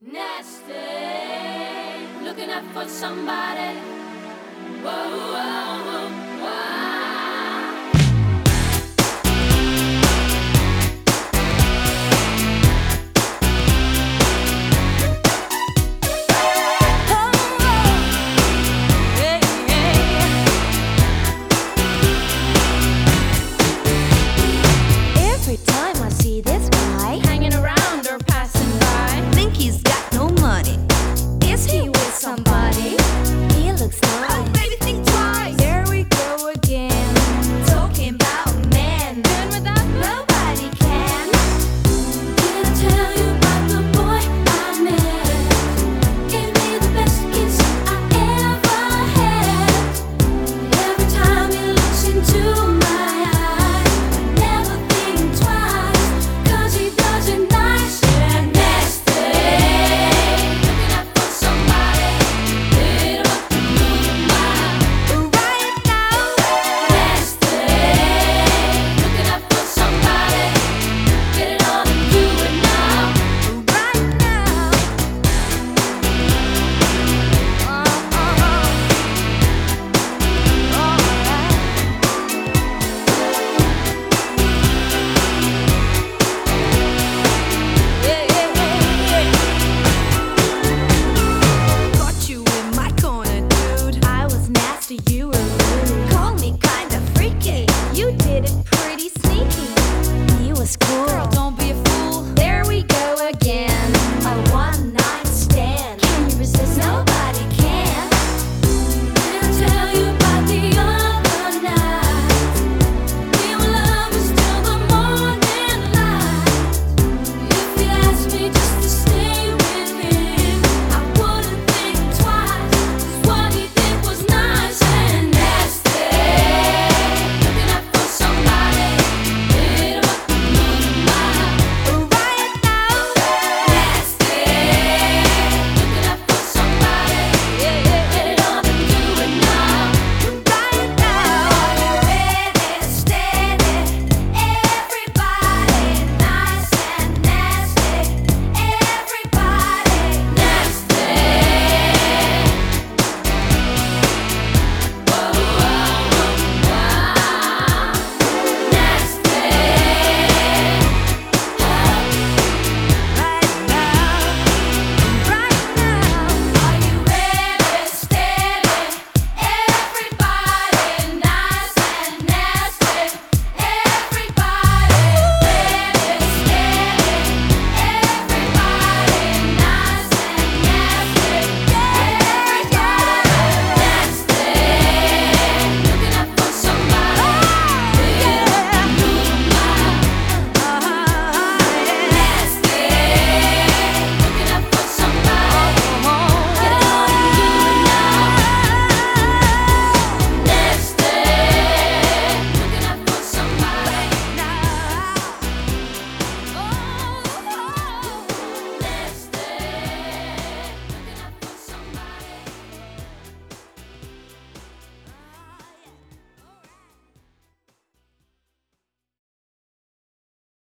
Nasty, looking up for somebody. Whoa, whoa, whoa.